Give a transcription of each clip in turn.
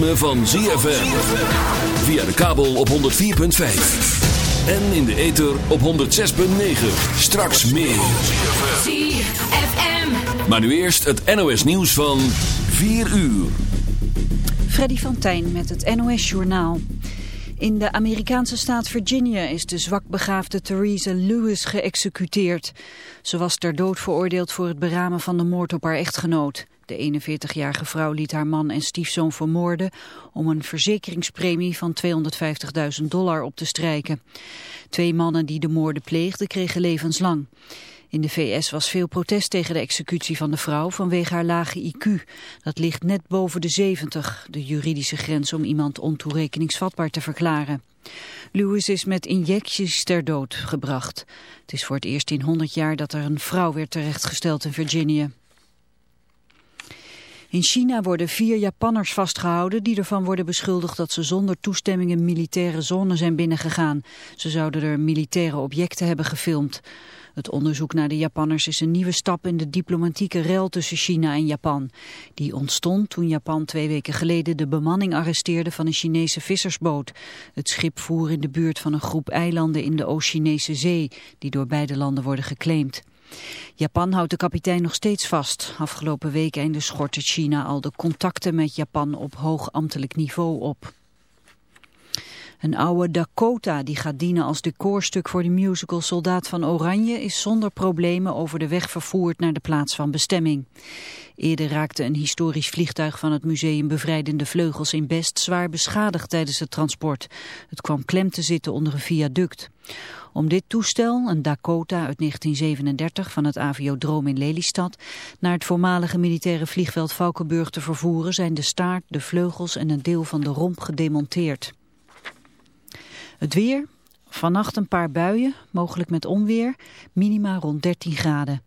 ritme van ZFM. Via de kabel op 104.5. En in de ether op 106.9. Straks meer. ZFM. Maar nu eerst het NOS nieuws van 4 uur. Freddy van Tijn met het NOS Journaal. In de Amerikaanse staat Virginia is de zwakbegaafde Theresa Lewis geëxecuteerd. Ze was ter dood veroordeeld voor het beramen van de moord op haar echtgenoot. De 41-jarige vrouw liet haar man en stiefzoon vermoorden om een verzekeringspremie van 250.000 dollar op te strijken. Twee mannen die de moorden pleegden kregen levenslang. In de VS was veel protest tegen de executie van de vrouw vanwege haar lage IQ. Dat ligt net boven de 70, de juridische grens om iemand ontoerekeningsvatbaar te verklaren. Lewis is met injecties ter dood gebracht. Het is voor het eerst in 100 jaar dat er een vrouw werd terechtgesteld in Virginia. In China worden vier Japanners vastgehouden die ervan worden beschuldigd dat ze zonder toestemming een militaire zone zijn binnengegaan. Ze zouden er militaire objecten hebben gefilmd. Het onderzoek naar de Japanners is een nieuwe stap in de diplomatieke rel tussen China en Japan. Die ontstond toen Japan twee weken geleden de bemanning arresteerde van een Chinese vissersboot. Het schip voer in de buurt van een groep eilanden in de Oost-Chinese zee, die door beide landen worden geclaimd. Japan houdt de kapitein nog steeds vast. Afgelopen week einde schortte China al de contacten met Japan op hoog ambtelijk niveau op. Een oude Dakota die gaat dienen als decorstuk voor de musical Soldaat van Oranje is zonder problemen over de weg vervoerd naar de plaats van bestemming. Eerder raakte een historisch vliegtuig van het museum Bevrijdende Vleugels in Best zwaar beschadigd tijdens het transport. Het kwam klem te zitten onder een viaduct. Om dit toestel, een Dakota uit 1937 van het aviodroom in Lelystad, naar het voormalige militaire vliegveld Valkenburg te vervoeren zijn de staart, de vleugels en een deel van de romp gedemonteerd. Het weer, vannacht een paar buien, mogelijk met onweer, minima rond 13 graden.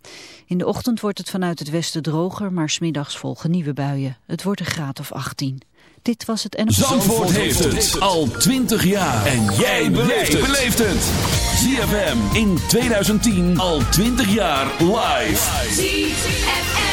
In de ochtend wordt het vanuit het westen droger, maar smiddags volgen nieuwe buien. Het wordt een graad of 18. Dit was het en Zandvoort heeft het al 20 jaar. En jij beleeft het. ZFM in 2010 al 20 jaar live. ZFM.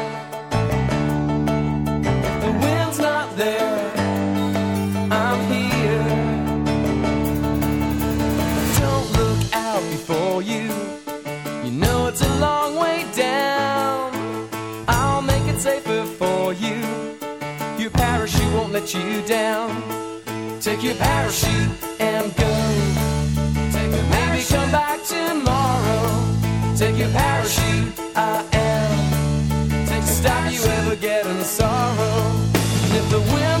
You down. Take your parachute and go. Take a Maybe come back tomorrow. Take your parachute. I am take to stop you ever getting sorrow. And if the winds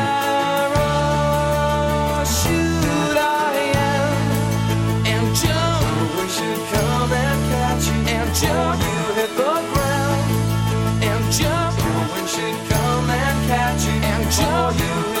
Show you.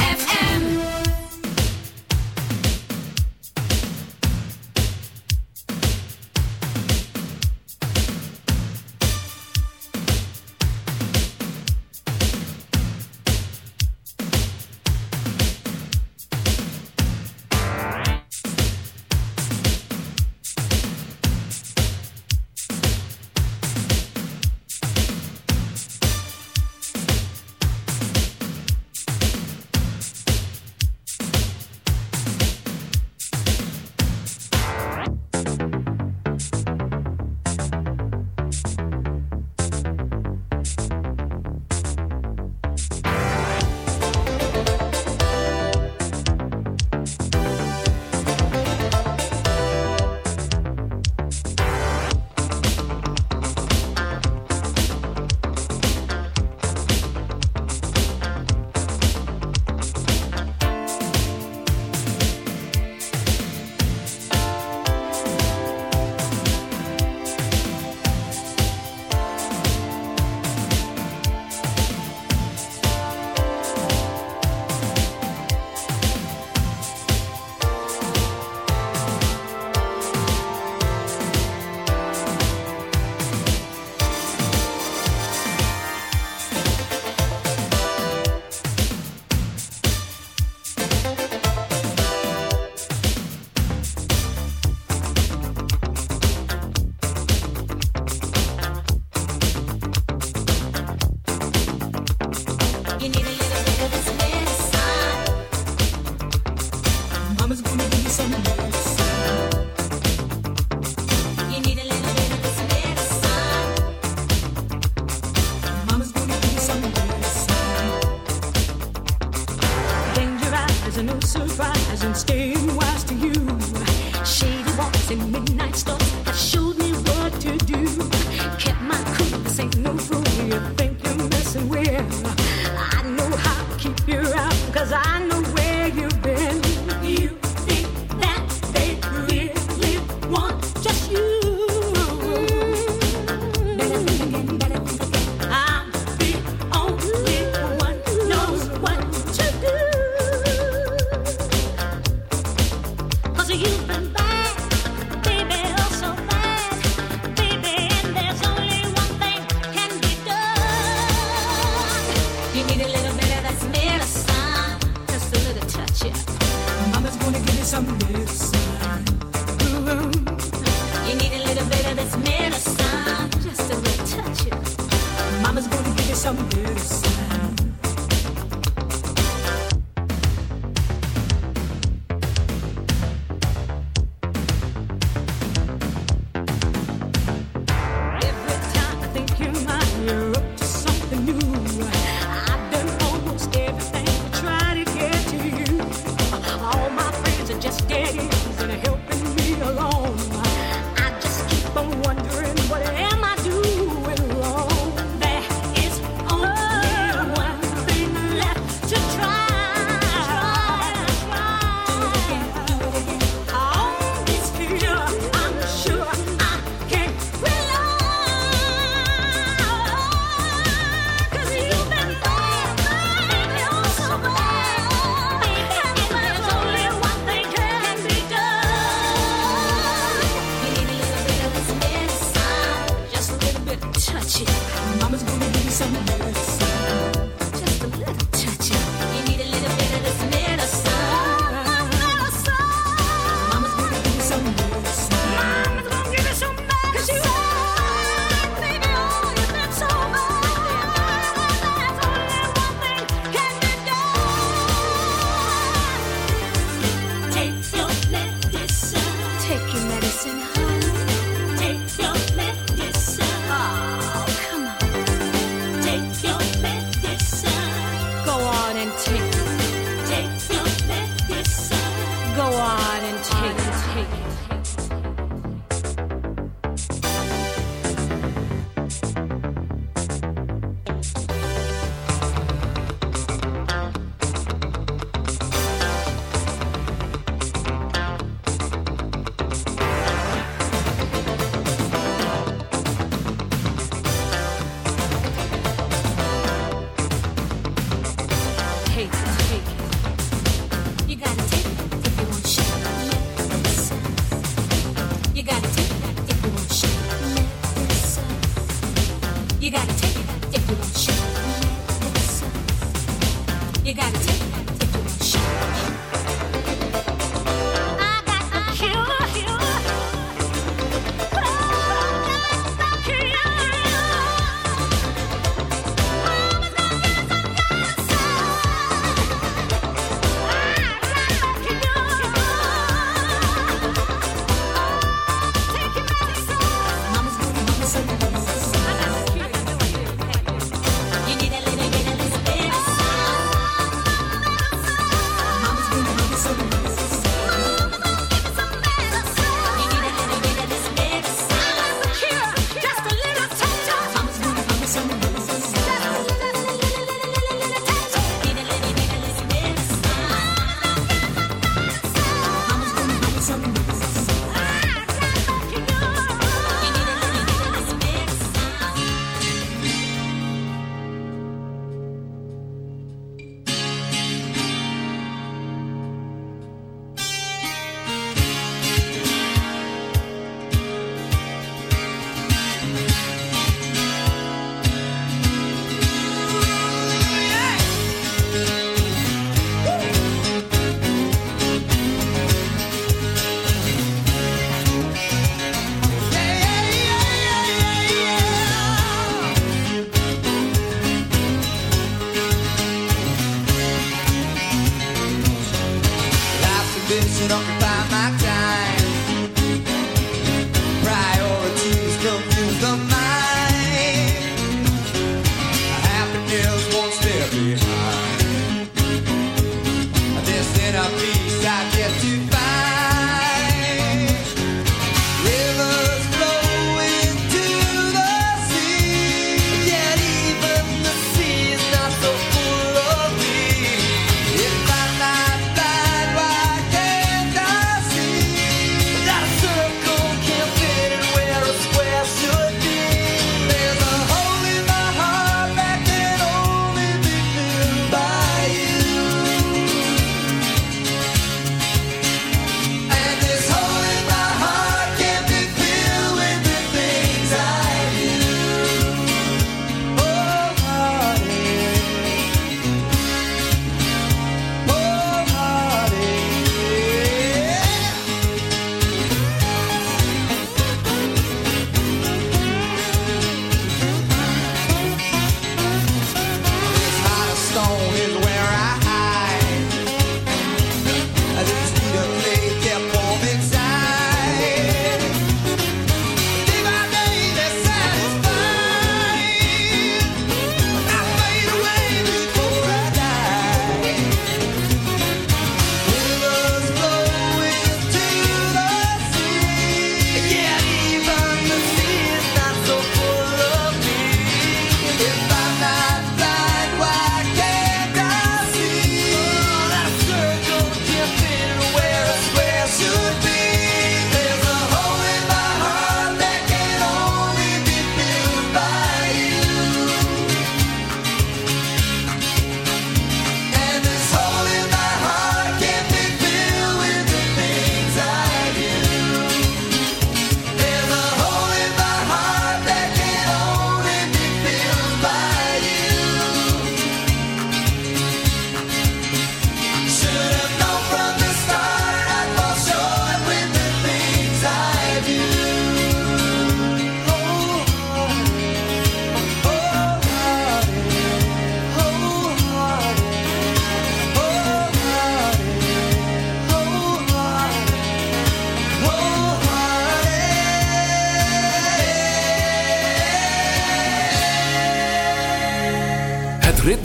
You need a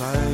Als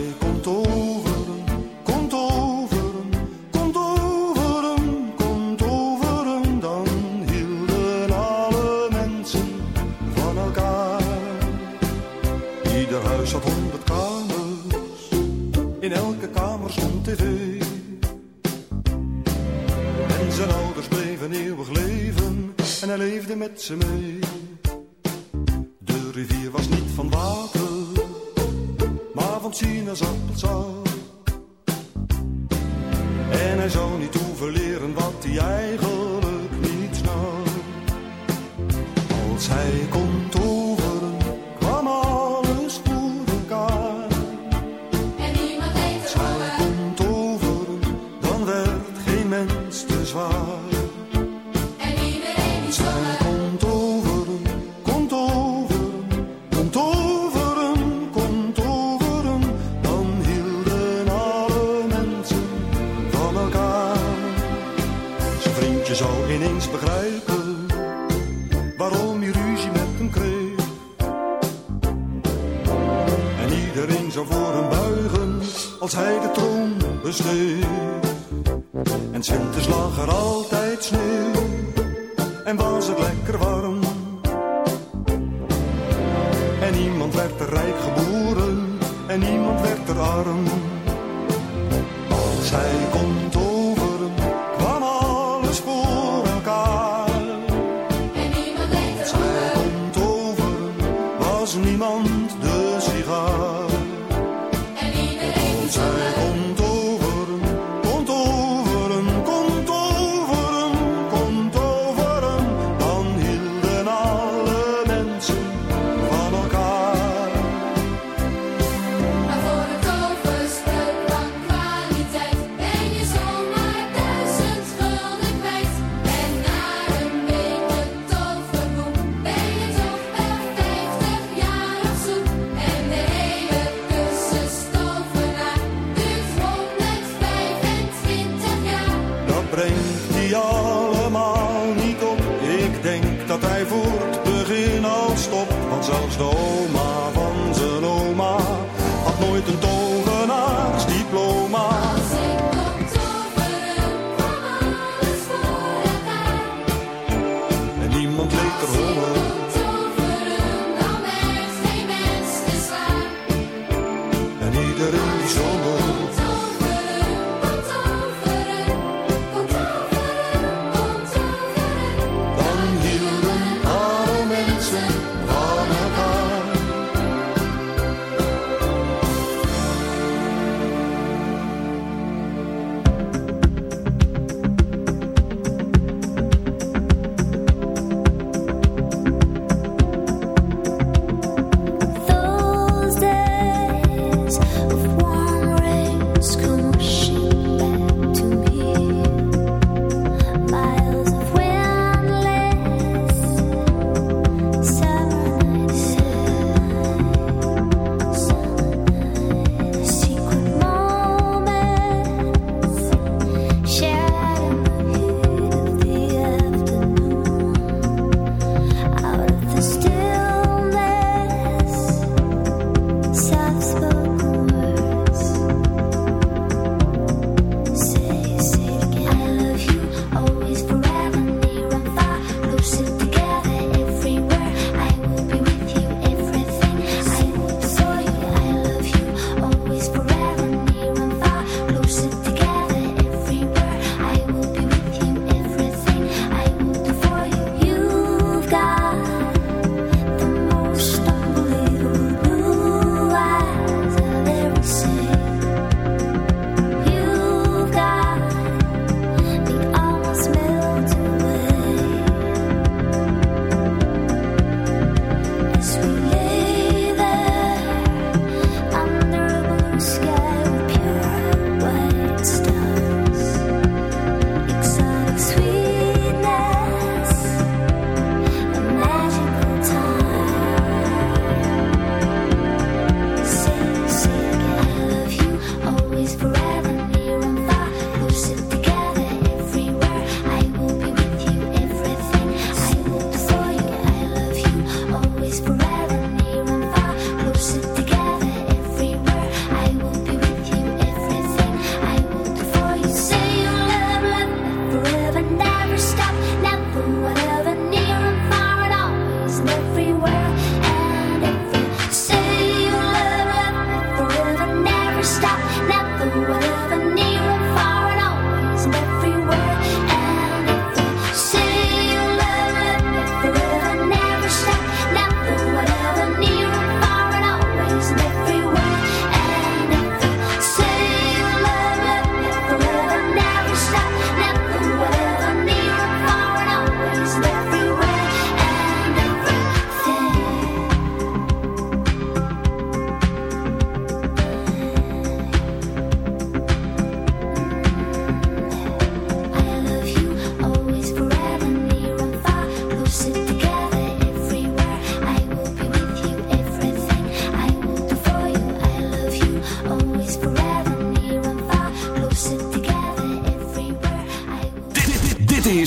geschreven.